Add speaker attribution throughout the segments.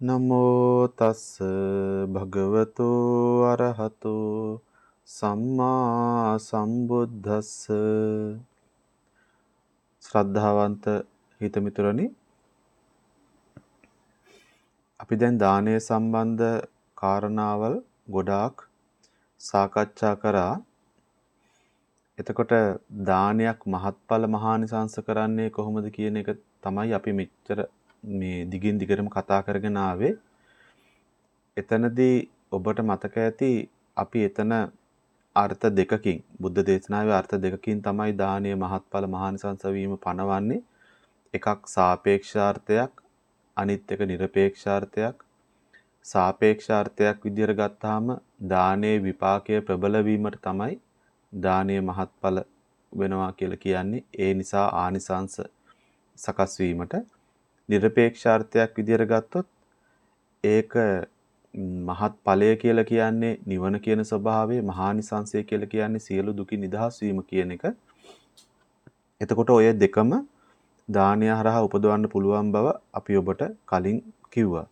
Speaker 1: නමෝ තස් භගවතු අරහතු සම්මා සම්බුද්දස්ස. ශ්‍රද්ධාවන්ත හිතමිතුරනි අපි දැන් දානය සම්බන්ධ කාරණාවල් ගොඩාක් සාකච්ඡා කරා. එතකොට දානයක් මහත්ඵල මහානිසංස කරන්නේ කොහොමද කියන එක තමයි අපි මෙච්චර මේ දිගින් දිගටම කතා කරගෙන ආවේ. එතනදී ඔබට මතක ඇති අපි එතන අර්ථ දෙකකින් බුද්ධ දේශනාවේ අර්ථ දෙකකින් තමයි දානීය මහත්ඵල මහානිසංස වීම පනවන්නේ. එකක් සාපේක්ෂාර්ථයක් අනිත් එක নিরপেক্ষාර්ථයක් සාපේක්ෂාර්ථයක් විදිහට ගත්තාම දානයේ විපාකය ප්‍රබල වීමට තමයි දානීය මහත්ඵල වෙනවා කියලා කියන්නේ. ඒ නිසා ආනිසංස සකස් වීමට নিরপේක්ෂාර්ථයක් විදියට ගත්තොත් ඒක මහත් ඵලය කියලා කියන්නේ නිවන කියන ස්වභාවය මහානිසංසය කියලා කියන්නේ සියලු දුකින් නිදහස් වීම කියන එක. එතකොට ඔය දෙකම දානය හරහා උපදවන්න පුළුවන් බව අපි ඔබට කලින් කිව්වා.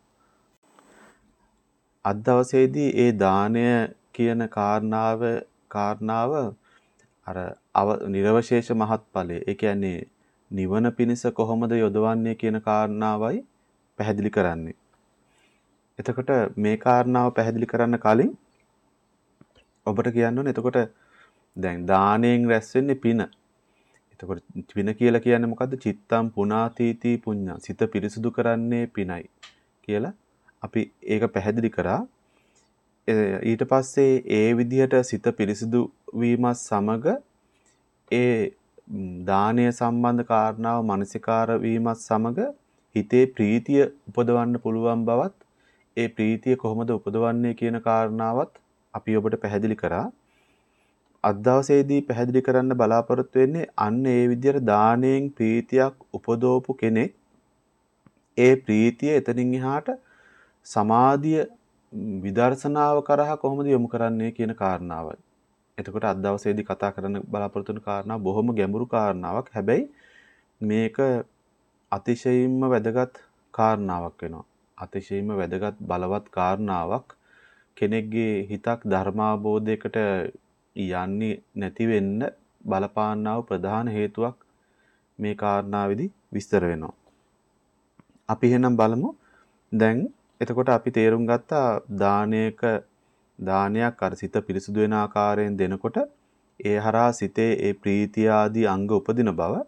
Speaker 1: අද දවසේදී ඒ දානය කියන කාරණාව කාරණාව අර නිර්වශේෂ මහත්ඵලය. ඒ කියන්නේ නිවන පිණිස කොහොමද යොදවන්නේ කියන කාරණාවයි පැහැදිලි කරන්නේ. එතකොට මේ කාරණාව පැහැදිලි කරන්න කලින් ඔබට කියන්න ඕනේ එතකොට දැන් දාණයෙන් රැස් වෙන්නේ පින. එතකොට පින කියලා කියන්නේ මොකද්ද? චිත්තම් පුනාතීති පුඤ්ඤා. සිත පිරිසුදු කරන්නේ පිනයි කියලා අපි ඒක පැහැදිලි කරා. ඊට පස්සේ ඒ විදිහට සිත පිරිසිදු වීමත් සමග ඒ දානය සම්බන්ධ කාරණාව මානසිකාර වීමත් සමග හිතේ ප්‍රීතිය උපදවන්න පුළුවන් බවත් ඒ ප්‍රීතිය කොහොමද උපදවන්නේ කියන කාරණාවත් අපි ඔබට පැහැදිලි කරා. අද දවසේදී පැහැදිලි කරන්න බලාපොරොත්තු වෙන්නේ අන්න ඒ විදිහට දාණයෙන් ප්‍රීතියක් උපදවපු කෙනෙක් ඒ ප්‍රීතිය එතනින් එහාට සමාධිය විදර්ශනාව කරහා කොහොමද යොමු කරන්නේ කියන කාරණාවයි. එතකොට අද දවසේදී කතා කරන්න බලාපොරොත්තු වෙන කාරණා බොහොම ගැඹුරු කාරණාවක්. හැබැයි මේක අතිශයින්ම වැදගත් කාරණාවක් වෙනවා. අතිශයින්ම වැදගත් බලවත් කාරණාවක්. කෙනෙක්ගේ හිතක් ධර්මාබෝධයකට යන්නේ නැති වෙන්න බලපාන්නා ප්‍රධාන හේතුවක් මේ කාරණාවේදී විස්තර වෙනවා. අපි එහෙනම් බලමු. දැන් එතකොට අපි තේරුම් ගත්තා දානයක දානයක් අර සිත පිරිසුදු වෙන ආකාරයෙන් දෙනකොට ඒ හරහා සිතේ ඒ ප්‍රීතිය ආදී අංග උපදින බව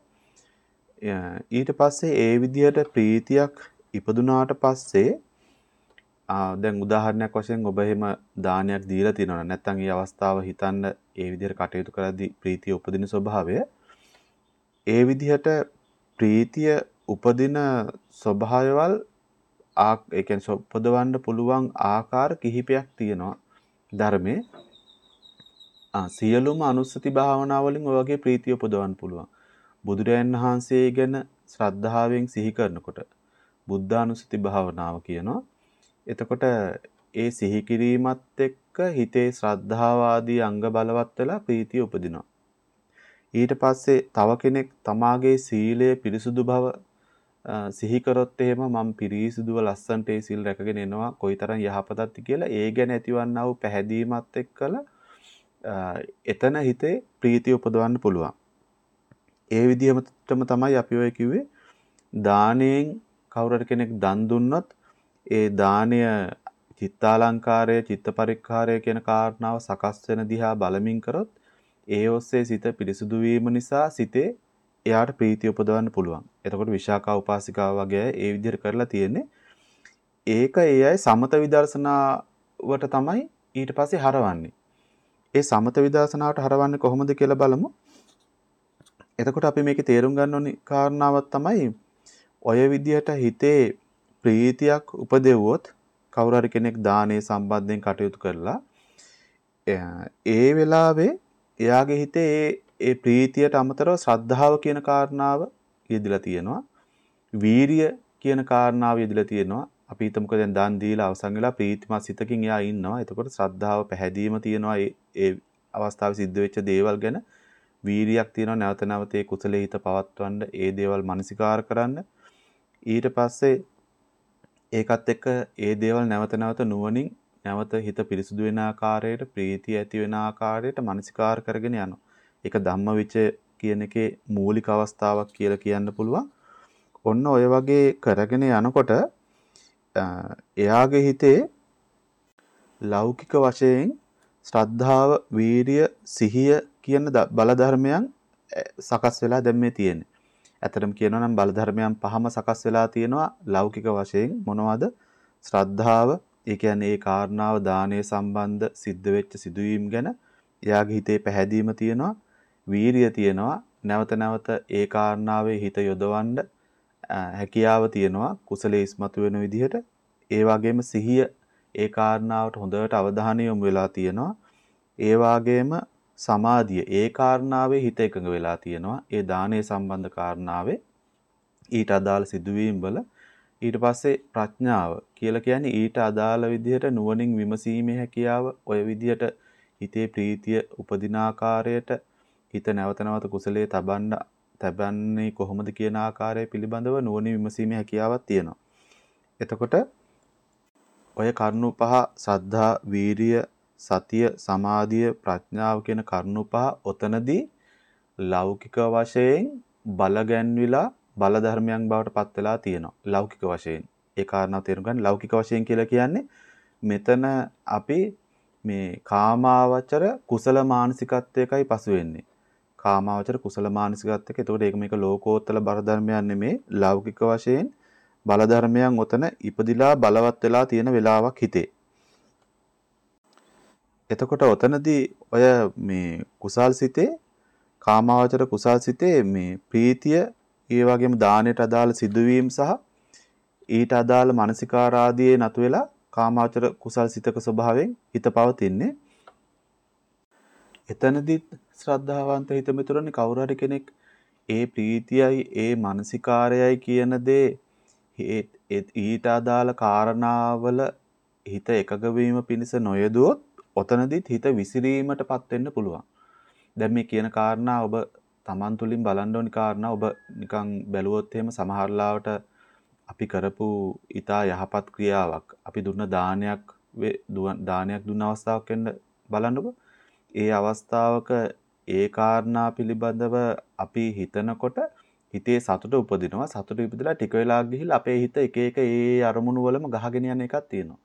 Speaker 1: ඊට පස්සේ ඒ විදිහට ප්‍රීතියක් ඉපදුනාට පස්සේ දැන් උදාහරණයක් වශයෙන් ඔබ එහෙම දානයක් දීලා තියෙනවා නැත්නම් ඒ අවස්ථාව හිතන්න ඒ විදිහට කටයුතු කරද්දී ප්‍රීතිය උපදින ස්වභාවය ඒ විදිහට ප්‍රීතිය උපදින ස්වභාවයවල් ආ ඒ කියන්නේ උපදවන්න පුළුවන් ආකාර කිහිපයක් තියෙනවා. ධර්මයේ සියලුම අනුස්සති භාවනා වලින් ඔය වගේ ප්‍රීතිය උපදවන්න පුළුවන්. බුදුරයන් වහන්සේ ගැන ශ්‍රද්ධාවෙන් සිහි කරනකොට බුද්ධානුස්සති භාවනාව කියනවා. එතකොට ඒ සිහි කිරීමත් එක්ක හිතේ ශ්‍රද්ධාව ආදී අංග බලවත් වෙලා ප්‍රීතිය උපදිනවා. ඊට පස්සේ තව කෙනෙක් තමාගේ සීලය පිරිසුදු බව සිහි කරොත් එහෙම මම පිරිසිදුව ලස්සන්ට ඒ සිල් රැකගෙන එනවා කොයිතරම් යහපතක්ද කියලා ඒ ගැන ඇතිවන්නා වූ පැහැදීමත් එක්කලා එතන හිතේ ප්‍රීතිය උපදවන්න පුළුවන්. ඒ විදිහටම තමයි අපි ඔය කිව්වේ දානයෙන් කවුරු කෙනෙක් දන් දුන්නොත් ඒ දානය චිත්තාලංකාරය චිත්ත පරික්කාරය කියන කාරණාව සකස් වෙන දිහා බලමින් කරොත් ඒ ඔස්සේ සිත පිරිසුදු වීම නිසා සිතේ එයාට ප්‍රීතිය උපදවන්න පුළුවන්. එතකොට විශාකා උපාසිකාව වගේ අය ඒ විදිහට කරලා තියෙන්නේ. ඒක ඒ අය සමත විදර්ශනාවට තමයි ඊට පස්සේ හරවන්නේ. ඒ සමත විදර්ශනාවට හරවන්නේ කොහොමද කියලා බලමු. එතකොට අපි මේකේ තේරුම් ගන්න ඕනි කාරණාවක් තමයි ඔය විදිහට හිතේ ප්‍රීතියක් උපදෙව්වොත් කවුරු හරි කෙනෙක් දානේ සම්බන්ධයෙන් කටයුතු කරලා ඒ වෙලාවේ එයාගේ හිතේ ඒ ප්‍රීතියට අමතරව ශ්‍රද්ධාව කියන කාරණාව යෙදලා තියෙනවා. වීරිය කියන කාරණාව යෙදලා තියෙනවා. අපි හිතමුකෝ දැන් දන් දීලා අවසන් වෙලා ප්‍රීතිමත් සිතකින් එයා ඉන්නවා. එතකොට ශ්‍රද්ධාව පැහැදීම තියෙනවා. ඒ අවස්ථාවේ සිද්ධ වෙච්ච දේවල් ගැන වීරියක් තියෙනවා. නැවත නැවත ඒ කුසලයේ හිත පවත්වන්න ඒ දේවල් මනසිකාර කරන්න. ඊට පස්සේ ඒකත් එක්ක ඒ දේවල් නැවත නැවත නුවණින් නැවත හිත පිරිසුදු වෙන ආකාරයට ප්‍රීතිය ඇති වෙන ආකාරයට මනසිකාර කරගෙන යනවා. ඒක ධම්මවිචය කියන එකේ මූලික අවස්ථාවක් කියලා කියන්න පුළුවන්. ඔන්න ඔය වගේ කරගෙන යනකොට එයාගේ හිතේ ලෞකික වශයෙන් ශ්‍රද්ධාව, වීරිය, සිහිය කියන බල ධර්මයන් සකස් වෙලා දැන් මේ තියෙන්නේ. ඇත්තටම කියනවා නම් බල ධර්මයන් පහම සකස් වෙලා තියෙනවා ලෞකික වශයෙන් මොනවද? ශ්‍රද්ධාව, ඒ කියන්නේ ඒ කාරණාව දානය සම්බන්ධ සිද්ධ වෙච්ච සිදුවීම් ගැන එයාගේ හිතේ පැහැදීම තියෙනවා. වීරිය තියෙනවා. නැවත නැවත ඒ කාරණාවේ හිත යොදවන්න හැකියාව තියෙනවා කුසලයේ ඉස්මතු වෙන විදිහට. ඒ වගේම සිහිය ඒ කාරණාවට හොඳට අවධානය යොමු වෙලා තියෙනවා. ඒ වගේම සමාධිය ඒ කාරණාවේ හිත එකඟ වෙලා තියෙනවා. ඒ දානයේ සම්බන්ධ කාරණාවේ ඊට අදාළ සිදුවීම් වල ඊට පස්සේ ප්‍රඥාව කියලා කියන්නේ ඊට අදාළ විදිහට නුවණින් විමසීමේ හැකියාව ඔය විදිහට හිතේ ප්‍රීතිය උපදින ආකාරයට හිත නැවත නැවත කුසලයේ තබන්න තබන්නේ කොහොමද කියන ආකාරය පිළිබඳව නුවණින් විමසීමේ හැකියාවක් තියෙනවා. එතකොට ඔය කරුණු පහ සද්ධා, වීරිය, සතිය, සමාධිය, ප්‍රඥාව කියන කරුණු පහ ඔතනදී ලෞකික වශයෙන් බලගැන්විලා බල ධර්මයන් බවට පත් වෙලා තියෙනවා. ලෞකික වශයෙන්. ඒ කාරණාව තේරුම් ගන්න ලෞකික වශයෙන් කියලා කියන්නේ මෙතන අපි මේ කාමාවචර කුසල මානසිකත්වයකයි පසු වෙන්නේ. කාමාවචර කුසල මානසිකත්වයක. එතකොට ඒක මේක ලෝකෝත්තර බර ධර්මයන් නෙමේ ලෞකික වශයෙන් බලධර්මයන් ඔතන ඉපදිලා බලවත් වෙලා තියෙන වෙලාවක් හිතේ. එතකොට ඔතනදී ඔය මේ කුසල් සිතේ කාමාවචර කුසල් සිතේ මේ ප්‍රීතිය ඒ වගේම දානයට අදාළ සිදුවීම් සහ ඊට අදාළ මානසිකාර ආදී නතු වෙලා කාමාවචර කුසල් සිතක ස්වභාවයෙන් හිත පවතින්නේ. එතනදිත් ශ්‍රද්ධාවන්ත හිත මිතුරනේ කවුරු හරි කෙනෙක් ඒ ප්‍රීතියයි ඒ මානසිකාරයයි කියන දේ ඊට අදාළ කාරණාවල හිත එකග වීම පිණිස නොයදුවොත් ඔතනදිත් හිත විසිරීමටපත් වෙන්න පුළුවන්. දැන් මේ කියන කාරණා ඔබ Taman තුලින් බලන්න ඕනි කාරණා ඔබ නිකන් බැලුවොත් එහෙම සමහරලාවට අපි කරපු ඊටා යහපත් ක්‍රියාවක් අපි දුන්න දානයක් දානයක් දුන්න අවස්ථාවක් වෙන්න බලන්නකො. ඒ අවස්ථාවක ඒ කාරණා පිළිබඳව අපි හිතනකොට හිතේ සතුට උපදිනවා. සතුට ඉපදලා ටික වෙලා ගිහිල්ලා අපේ හිත එක එක ඒ අරමුණු වලම ගහගෙන යන එකක් තියෙනවා.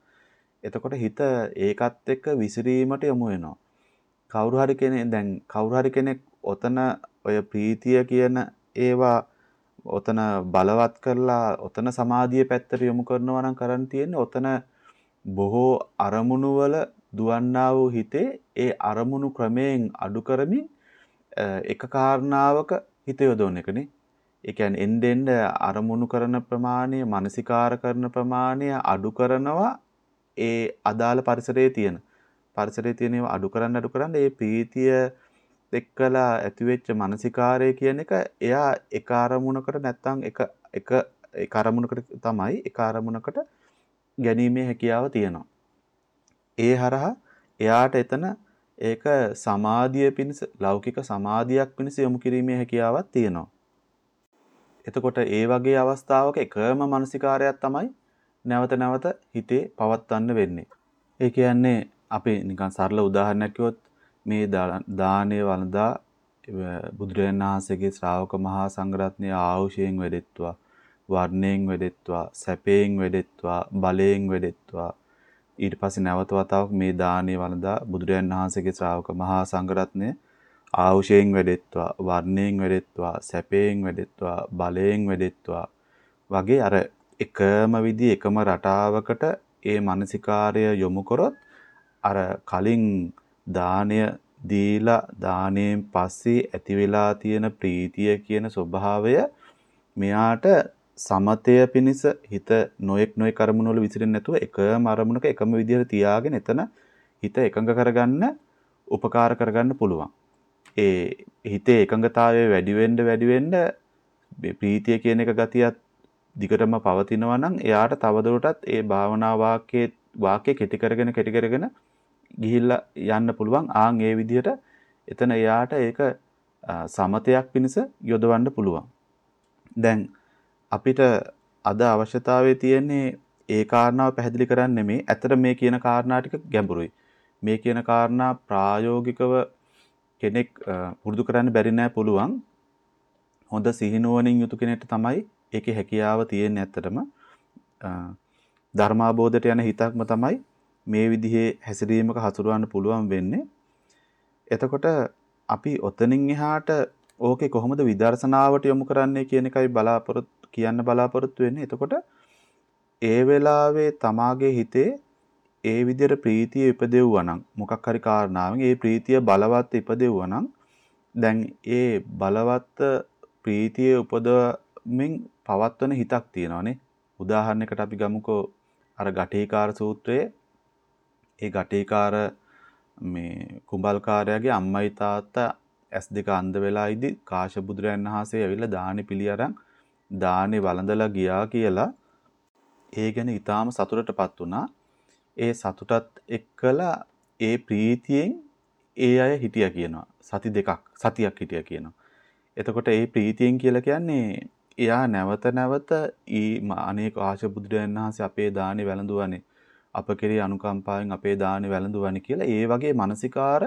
Speaker 1: එතකොට හිත ඒකත් එක්ක විසිරීමට යොමු වෙනවා. කවුරු හරි කෙනෙක් දැන් කවුරු හරි කෙනෙක් ඔතන ඔය ප්‍රීතිය කියන ඒවා ඔතන බලවත් කරලා ඔතන සමාධිය පැත්තට යොමු කරනවා නම් කරන් තියෙන්නේ ඔතන බොහෝ අරමුණු වල දුවන්නා වූ හිතේ ඒ අරමුණු ක්‍රමයෙන් අඩු කරමින් එක කාරණාවක හිත යොදවන එකනේ ඒ කියන්නේ එන්න එන්න අරමුණු කරන ප්‍රමාණය, මානසිකාර කරන ප්‍රමාණය අඩු කරනවා ඒ අදාළ පරිසරයේ තියෙන. පරිසරයේ තියෙන ඒවා අඩු කරන්න අඩු කරන්න ඒ ප්‍රීතිය එක්කලා ඇතිවෙච්ච මානසිකාරය කියන එක එයා එක අරමුණකට නැත්තම් එක එක එක අරමුණකට තමයි එක අරමුණකට ගැනීමේ හැකියාව තියෙනවා. ඒ හරහා එයාට එතන ඒක සමාධිය පිණිස ලෞකික සමාධියක් පිණිස යොමු කිරීමේ හැකියාවක් තියෙනවා. එතකොට ඒ වගේ අවස්ථාවක එකම මානසිකාරයක් තමයි නැවත නැවත හිතේ පවත්වන්න වෙන්නේ. ඒ කියන්නේ අපි නිකන් සරල උදාහරණයක් කිව්වොත් මේ දානය වළඳා බුදුරජාණන් වහන්සේගේ ශ්‍රාවක මහා සංඝරත්නය ආයුෂයෙන් වැඩෙත්වා වර්ණයෙන් වැඩෙත්වා සැපයෙන් වැඩෙත්වා බලයෙන් වැඩෙත්වා ඊට පස්සේ නැවත වතාවක් මේ දානය වළඳා බුදුරජාණන් වහන්සේගේ ශ්‍රාවක මහා සංඝරත්නය ආවුෂයෙන් වැඩෙත්වා වර්ණයෙන් වැඩෙත්වා සැපයෙන් වැඩෙත්වා බලයෙන් වැඩෙත්වා. වගේ අර එකම විදි එකම රටාවකට ඒ මානසිකාර්ය යොමු කරොත් අර කලින් දානය දීලා දාණයෙන් පස්සේ ඇති වෙලා තියෙන ප්‍රීතිය කියන ස්වභාවය මෙයාට සමතය පිණිස හිත නොයෙක් නොයෙක් අරමුණු වල විසිරෙන්නේ නැතුව එකම අරමුණක එකම විදිහට තියාගෙන එතන හිත එකඟ කරගන්න උපකාර කරගන්න පුළුවන්. ඒ හිතේ එකඟතාවය වැඩි වෙන්න වැඩි වෙන්න ප්‍රීතිය කියන එක ගතියත් දිගටම පවතිනවා නම් එයාට තවදුරටත් ඒ භාවනා වාක්‍යයේ වාක්‍ය කෙටි කරගෙන කෙටි කරගෙන ගිහිල්ලා යන්න පුළුවන් ආන් ඒ විදිහට එතන එයාට ඒක සමතයක් පිණිස යොදවන්න පුළුවන් දැන් අපිට අද අවශ්‍යතාවයේ තියෙන්නේ ඒ කාරණාව පැහැදිලි කරන්නේ මේ ඇතර මේ කියන කාරණා ටික ගැඹුරුයි. මේ කියන කාරණා ප්‍රායෝගිකව කෙනෙක් පුරුදු කරන්න බැරි නෑ පුළුවන්. හොඳ සිහිනුවණින් යුතු කෙනෙක්ට තමයි ඒකේ හැකියාව තියෙන්නේ ඇත්තටම. ධර්මාබෝධයට යන හිතක්ම තමයි මේ විදිහේ හැසිරීමක හසුරවන්න පුළුවන් වෙන්නේ. එතකොට අපි ඔතනින් එහාට ඕකේ කොහොමද විදර්ශනාවට යොමු කරන්නේ කියන එකයි බලාපොරොත්තු කියන්න බලාපොරොත්තු වෙන්නේ. එතකොට ඒ වෙලාවේ තමාගේ හිතේ ඒ විදිහට ප්‍රීතිය ඉපදෙව්වා නම් මොකක් හරි කාරණාවෙන් ඒ ප්‍රීතිය බලවත් ඉපදෙව්වා නම් දැන් ඒ බලවත් ප්‍රීතිය උපදවමින් පවත්වන හිතක් තියෙනවානේ. උදාහරණයකට අපි ගමුකෝ අර ගටේකාර සූත්‍රයේ ඒ ගටේකාර මේ කුඹල්කාරයාගේ අම්මයි තාත්තා ඇස් දෙක අන්ධ වෙලා ඉදි කාශ්‍යප බුදුරයන් වහන්සේ ඇවිල්ලා දානි පිළි අරන් දානේ වළඳලා ගියා කියලා ඒ ගැන ඊටාම සතුටටපත් වුණා. ඒ සතුටත් එක්කලා ඒ ප්‍රීතියෙන් ඒ අය හිටියා කියනවා. සති දෙකක් සතියක් හිටියා කියනවා. එතකොට ඒ ප්‍රීතියෙන් කියලා කියන්නේ එයා නැවත නැවත ඊ අනේක ආශ බුදුරයන් වහන්සේ අපේ දානේ වැළඳුවානේ අප කෙරේ අනුකම්පාවෙන් අපේ දානේ වැළඳුවානේ කියලා ඒ වගේ මානසිකාර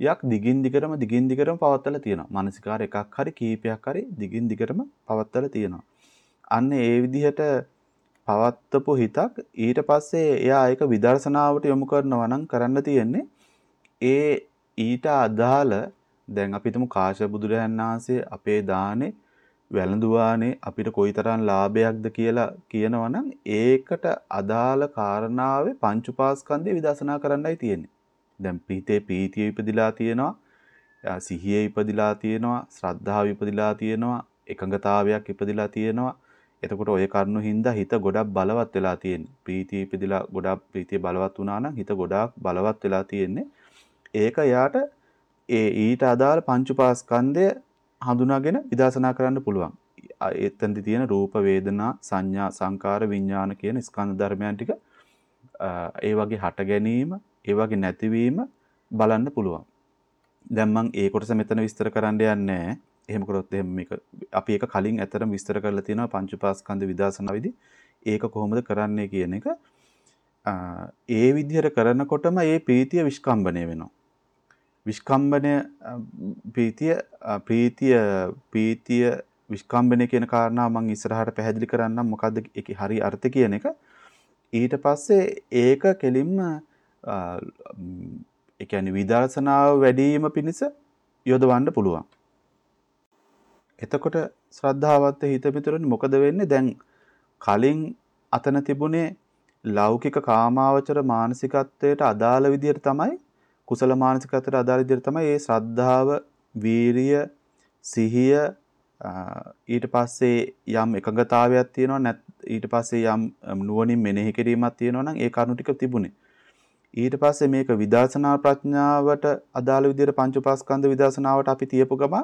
Speaker 1: යක් දිගින් දිගටම දිගින් දිගටම පවත්වලා තියෙනවා. මානසිකාර එකක් හරි කීපයක් හරි දිගින් දිගටම පවත්වලා තියෙනවා. අන්න ඒ විදිහට පවත්වපු හිතක් ඊට පස්සේ එයා ඒක විදර්ශනාවට යොමු කරනවා නම් කරන්න තියෙන්නේ ඒ ඊට අදාළ දැන් අපි හිතමු කාශ්‍යප බුදුරජාණන් වහන්සේ අපේ දානේ වැළඳුවානේ අපිට කොයිතරම් ලාභයක්ද කියලා කියනවනම් ඒකට අදාළ කාරණාවේ පංච උපාස්කන්ධය විදර්ශනා කරන්නයි තියෙන්නේ. දැන් පීතේ පීතිය ඉපදිලා තියෙනවා. සිහියේ ඉපදිලා තියෙනවා. ශ්‍රද්ධාව ඉපදිලා තියෙනවා. එකඟතාවයක් ඉපදිලා තියෙනවා. එතකොට ඔය කරුණු හින්දා හිත ගොඩක් බලවත් වෙලා තියෙන්නේ. ප්‍රීතිය ඉපදිලා ගොඩක් ප්‍රීතිය බලවත් වුණා නම් හිත ගොඩාක් බලවත් වෙලා තියෙන්නේ. ඒක යාට ඒ ඊට අදාළ පංච උපාස්කන්ධය හඳුනාගෙන විදර්ශනා කරන්න පුළුවන්. එතෙන්දි තියෙන රූප වේදනා සංඥා සංකාර විඥාන කියන ස්කන්ධ ධර්මයන් ටික ඒ වගේ හට ගැනීම ඒ වගේ නැතිවීම බලන්න පුළුවන්. දැන් මම ඒ කොටස මෙතන විස්තර කරන්න යන්නේ එහෙම කරොත් එහෙම මේක අපි ඒක කලින් ඇතරම විස්තර කරලා තියෙනවා පංච උපාස්කන්ධ විදර්ශනාවේදී ඒක කොහොමද කරන්නේ කියන එක ඒ විදිහට කරනකොටම ඒ ප්‍රීතිය විස්කම්බණය වෙනවා. විස්කම්බණය ප්‍රීතිය ප්‍රීතිය ප්‍රීතිය විස්කම්බණය කියන කාරණාව මම ඉස්සරහට පැහැදිලි කරන්නම් මොකද්ද ඒකේ හරි අර්ථය කියන එක. ඊට පස්සේ ඒක කෙලින්ම ඒ කියන්නේ විදර්ශනාව වැඩිම පිණිස යොදවන්න පුළුවන්. එතකොට ශ්‍රද්ධාවත් හිත මිතුරනි මොකද වෙන්නේ දැන් කලින් අතන තිබුණේ ලෞකික කාමාවචර මානසිකත්වයට අදාළ විදිහට තමයි කුසල මානසිකත්වයට අදාළ විදිහට තමයි මේ ශ්‍රද්ධාව, වීරිය, සිහිය ඊට පස්සේ යම් එකඟතාවයක් තියෙනවා ඊට පස්සේ යම් නුවණින් මෙනෙහි කිරීමක් තියෙනවා නම් ඒ කරුණු ටික තිබුණේ. ඊට පස්සේ මේක විදර්ශනා ප්‍රඥාවට අදාළ විදිහට පංච උපාස්කන්ධ විදර්ශනාවට අපි තියපු ගම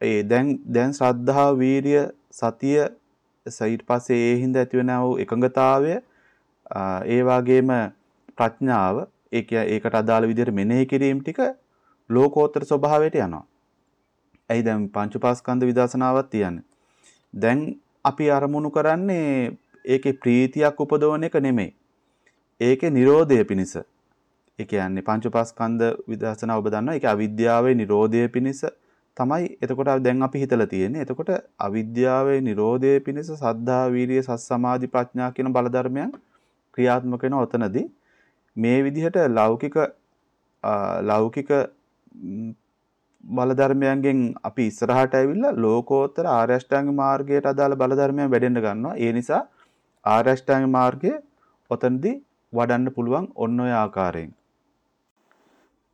Speaker 1: ඒ දැන් දැන් ශ්‍රද්ධාව වීරිය සතිය ඊට පස්සේ ඒ හින්දා ඇතිවෙන වූ එකඟතාවය ඒ වගේම ප්‍රඥාව ඒක ඒකට අදාළ විදිහට මෙනෙහි කිරීම ටික ලෝකෝත්තර ස්වභාවයට යනවා. ඇයි දැන් පංච උපාස්කන්ධ විදර්ශනාවක් තියන්නේ. දැන් අපි අරමුණු කරන්නේ ඒකේ ප්‍රීතියක් උපදවන එක නෙමෙයි. ඒකේ Nirodhaය පිණිස. ඒ කියන්නේ පංචපාස්කන්ධ විදර්ශනා ඔබ දන්නවා. ඒක අවිද්‍යාවේ Nirodhaය පිණිස තමයි එතකොට දැන් අපි හිතලා තියෙන්නේ. එතකොට අවිද්‍යාවේ Nirodhaය පිණිස සද්ධා, වීරිය, සස්සමාධි, ප්‍රඥා කියන බල ධර්මයන් ක්‍රියාත්මක වෙන ඔතනදී මේ විදිහට ලෞකික ලෞකික බල ධර්මයන්ගෙන් අපි ඉස්සරහට ඇවිල්ලා ලෝකෝත්තර ආර්ය අෂ්ටාංග මාර්ගයට අදාළ බල ධර්මයන් වැඩෙන්න ගන්නවා. ඒ නිසා ආර්ය අෂ්ටාංග මාර්ගය ඔතනදී වඩන්න පුළුවන් ඔන්න ඔය ආකාරයෙන්.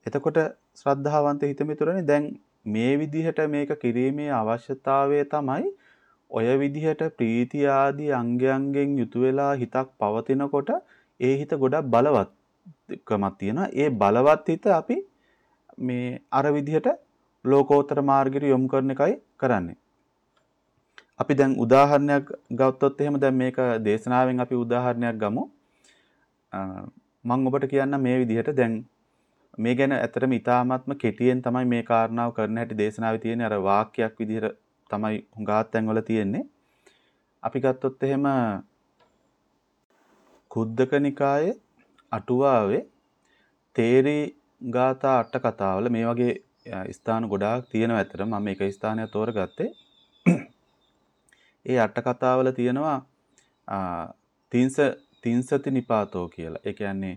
Speaker 1: එතකොට ශ්‍රද්ධාවන්ත හිතමිතුරනේ දැන් මේ විදිහට මේක කිරීමේ අවශ්‍යතාවය තමයි ඔය විදිහට ප්‍රීති ආදී අංගයන්ගෙන් යුතු වෙලා හිතක් පවතිනකොට ඒ හිත ගොඩක් බලවත්කමක් තියෙනවා. ඒ බලවත් හිත අපි මේ අර විදිහට ලෝකෝත්තර මාර්ගයට යොමු කරන එකයි කරන්නේ. අපි දැන් උදාහරණයක් ගත්තොත් එහෙම දැන් මේක දේශනාවෙන් අපි උදාහරණයක් ගමු. මම ඔබට කියන්න මේ විදිහට දැන් මේ ගැන ඇත්තටම ඉතාමත්ම කෙටියෙන් තමයි මේ කාරණාව කරන්න හැටි දේශනාවේ තියෙන්නේ. අර වාක්‍යයක් විදිහට තමයි හුඟාත් තැන්වල තියෙන්නේ. අපි ගත්තොත් එහෙම කුද්දක නිකායේ අටුවාවේ තේරි ගාථා අට කතාවල මේ වගේ ස්ථාන ගොඩාක් තියෙනවා ඇත්තට මම එක ස්ථානයක් තෝරගත්තේ. ඒ අට කතාවල තියෙනවා තින්ස තින්සති නිපාතෝ කියලා. ඒ කියන්නේ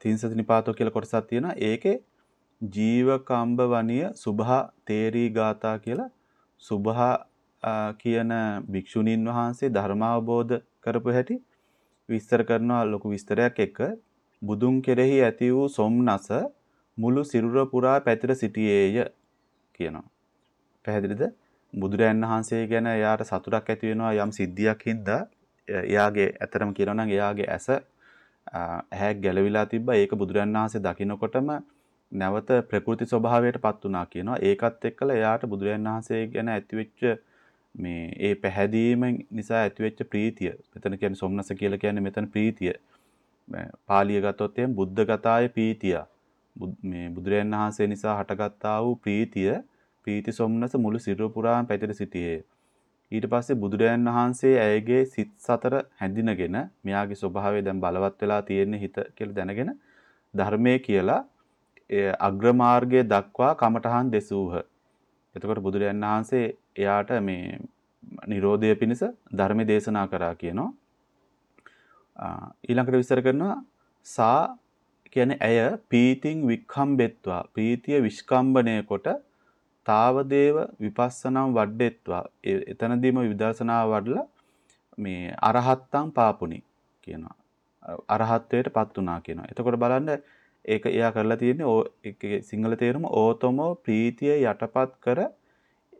Speaker 1: තින්සති නිපාතෝ කියලා කොටසක් තියෙනවා. ඒකේ ජීවකම්බ වනිය සුභා තේරී ගාථා කියලා සුභා කියන භික්ෂුණීන් වහන්සේ ධර්මාවබෝධ කරපු හැටි විස්තර කරනවා ලොකු විස්තරයක් එක්ක බුදුන් කෙරෙහි ඇති වූ සොම්නස මුළු සිරුර පුරා පැතිර සිටියේය කියනවා. පැහැදිලිද? බුදුරයන් වහන්සේ ගැන එයාට සතුටක් ඇති වෙනවා යම් සිද්ධියක් හින්දා එයාගේ ඇතරම කියනවා නම් එයාගේ ඇස ඇහැ ගැලවිලා තිබ්බා ඒක බුදුරයන් වහන්සේ දකිනකොටම නැවත ප්‍රකෘති ස්වභාවයටපත් වුණා කියනවා. ඒකත් එක්කලා එයාට බුදුරයන් වහන්සේ ගැන ඇතිවෙච්ච මේ ඒ පැහැදීම නිසා ඇතිවෙච්ච ප්‍රීතිය. මෙතන කියන්නේ සොම්නස කියලා කියන්නේ මෙතන ප්‍රීතිය. පාලිය ගත්තොත් එහෙනම් බුද්ධගතාය පීතිය. මේ බුදුරයන් වහන්සේ නිසා හටගත්තා වූ ප්‍රීතිය ප්‍රීති සොම්නස මුළු සිරුර පුරාම පැතිර සිටියේ. ඊට පස්සේ බුදුරයන් වහන්සේ ඇයගේ සිත් සතර හැඳිනගෙන මෙයාගේ ස්වභාවය දැන් බලවත් වෙලා තියෙන හිත කියලා දැනගෙන ධර්මයේ කියලා අග්‍රමාර්ගයේ දක්වා කමඨහන් දෙසූහ. එතකොට බුදුරයන් වහන්සේ එයාට මේ Nirodha පිණිස ධර්ම දේශනා කරා කියනවා. ඊළඟට විස්තර කරනවා සා කියන්නේ ඇය පීතිං වික්ඛම්බෙත්වා ප්‍රීතිය විස්කම්බණය කොට තාවදේව විපස්සනම් වඩ්ඩෙත්වා එතනදීම විදර්ශනා වඩලා මේ අරහත්තම් පාපුනි කියනවා අරහත්ත්වයට පත් වුණා කියනවා එතකොට බලන්න ඒක එයා කරලා තියෙන්නේ සිංහල තේරුම ඕතමෝ ප්‍රීතිය යටපත් කර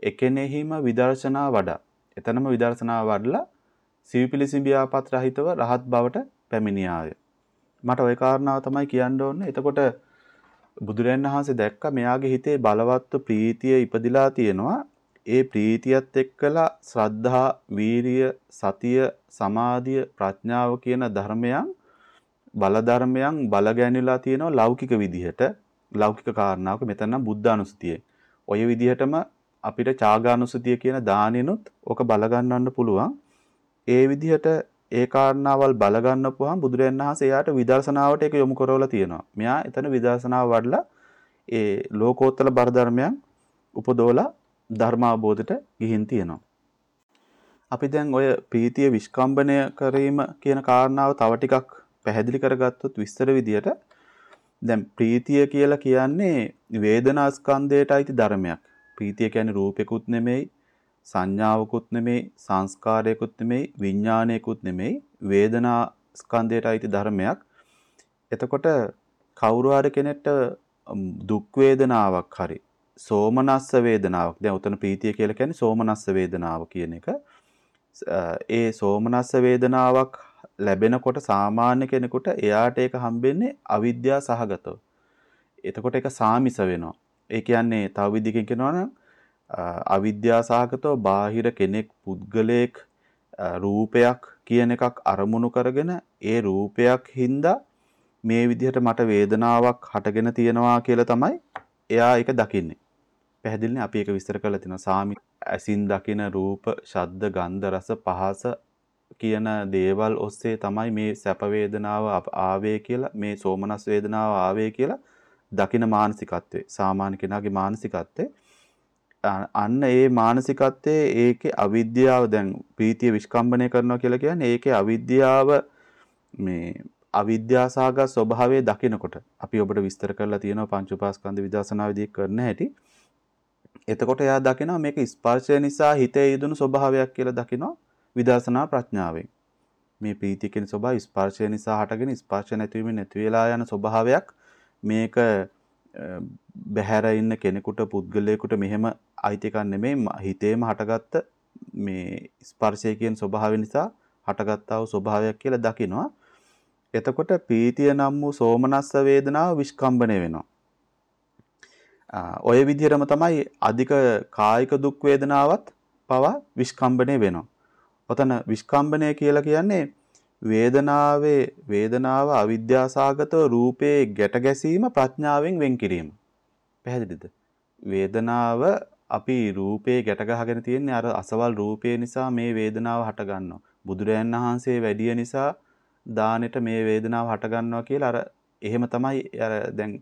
Speaker 1: එකෙනෙහිම විදර්ශනා වඩා. එතනම විදර්ශනා වඩලා සිවිපිලිසිඹියාපත් රහිතව රහත් බවට පැමිණියාය. මට ওই කාරණාව තමයි කියන්න ඕනේ. එතකොට බුදුරයන් වහන්සේ දැක්ක මෙයාගේ හිතේ බලවත්ව ප්‍රීතිය ඉපදිලා තියෙනවා. ඒ ප්‍රීතියත් එක්කලා ශ්‍රද්ධා, වීරිය, සතිය, සමාධිය, ප්‍රඥාව කියන ධර්මයන් බල ධර්මයන් බල ගැනිලා තියෙනවා ලෞකික විදිහට ලෞකික කාරණාවක මෙතන නම් බුද්ධානුස්සතිය. ඔය විදිහටම අපිට චාගානුස්සතිය කියන දානෙනුත් ඕක බල ගන්නවන්න පුළුවන්. ඒ විදිහට ඒ කාරණාවල් බල ගන්නපුවාම බුදුරජාණන් වහන්සේ යාට විදර්ශනාවට ඒක යොමු කරවලා තියෙනවා. මෙයා එතන විදර්ශනාව වඩලා ඒ ලෝකෝත්තර බර ධර්මයන් උපදෝලා ධර්මාබෝධයට ගිහින් තියෙනවා. අපි දැන් ඔය ප්‍රීතිය විස්කම්බණය කිරීම කියන කාරණාව තව ටිකක් පැහැදිලි කරගත්තොත් විස්තර විදියට දැන් ප්‍රීතිය කියලා කියන්නේ වේදනා ස්කන්ධයට අයිති ධර්මයක්. ප්‍රීතිය කියන්නේ රූපෙකුත් නෙමෙයි, සංඥාවකුත් නෙමෙයි, සංස්කාරයකුත් නෙමෙයි, විඥානයකුත් නෙමෙයි, වේදනා ස්කන්ධයට අයිති ධර්මයක්. එතකොට කවුරු හරි කෙනෙක්ට දුක් වේදනාවක් හරි සෝමනස්ස වේදනාවක්. දැන් උතන ප්‍රීතිය කියලා කියන්නේ සෝමනස්ස වේදනාව කියන එක. ඒ සෝමනස්ස වේදනාවක් ලැබෙනකොට සාමාන්‍ය කෙනෙකුට එයාට ඒක හම්බෙන්නේ අවිද්‍යා සහගතව. එතකොට ඒක සාමිස වෙනවා. ඒ කියන්නේ තව විදිහකින් කියනවා නම් අවිද්‍යා සහගතව බාහිර කෙනෙක් පුද්ගලයෙක් රූපයක් කියන එකක් අරමුණු කරගෙන ඒ රූපයක් හින්දා මේ විදිහට මට වේදනාවක් හටගෙන තියෙනවා කියලා තමයි එයා ඒක දකින්නේ. පැහැදිලිනේ අපි ඒක විස්තර කරලා තිනවා. සාමි ඇසින් දකින රූප, ශබ්ද, ගන්ධ, රස, පහස කියන දේවල් ඔස්සේ තමයි මේ සැප වේදනාව ආවේ කියලා මේ සෝමනස් වේදනාව ආවේ කියලා දකින මානසිකත්වයේ සාමාන්‍ය කෙනාගේ මානසිකත්වයේ අන්න ඒ මානසිකත්වයේ ඒකේ අවිද්‍යාව දැන් ප්‍රීතිය විස්කම්බණය කරනවා කියලා කියන්නේ ඒකේ අවිද්‍යාව මේ අවිද්‍යාසහගත ස්වභාවය දකිනකොට අපි ඔබට විස්තර කරලා තියෙනවා පංච උපාස්කන්ධ විදර්ශනා විදිහ කරන හැටි එතකොට එයා දකිනවා මේක ස්පර්ශය නිසා හිතේ යෙදුණු ස්වභාවයක් කියලා දකිනවා විදර්ශනා ප්‍රඥාවෙන්. මේ ප්‍රීතිය කියන ස්වභාවය ස්පර්ශය නිසා හටගෙන ස්පර්ශ නැතිවීම නැති වෙලා යන ස්වභාවයක් මේක බහැර ඉන්න කෙනෙකුට පුද්ගලයෙකුට මෙහෙම අයිති එකක් නෙමෙයි හිතේම හටගත්ත මේ ස්පර්ශය කියන ස්වභාවය නිසා හටගත්තා වූ ස්වභාවයක් කියලා දකිනවා. එතකොට ප්‍රීතිය නම් වූ සෝමනස්ස වේදනාව විස්කම්බණය වෙනවා. ඔය විදිහටම තමයි අධික කායික දුක් වේදනාවත් පවා විස්කම්බණය වෙනවා. ඔතන විස්කම්බනය කියලා කියන්නේ වේදනාවේ වේදනාව අවිද්‍යාසගතව රූපේ ගැට ගැසීම ප්‍රඥාවෙන් වෙන් කිරීම. පැහැදිලිද? වේදනාව අපි රූපේ ගැට ගහගෙන තියෙන්නේ අර අසවල් රූපේ නිසා මේ වේදනාව හට ගන්නවා. බුදුරයන් වහන්සේ වැඩිය නිසා දානෙට මේ වේදනාව හට ගන්නවා කියලා අර එහෙම තමයි අර දැන්